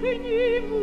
к ним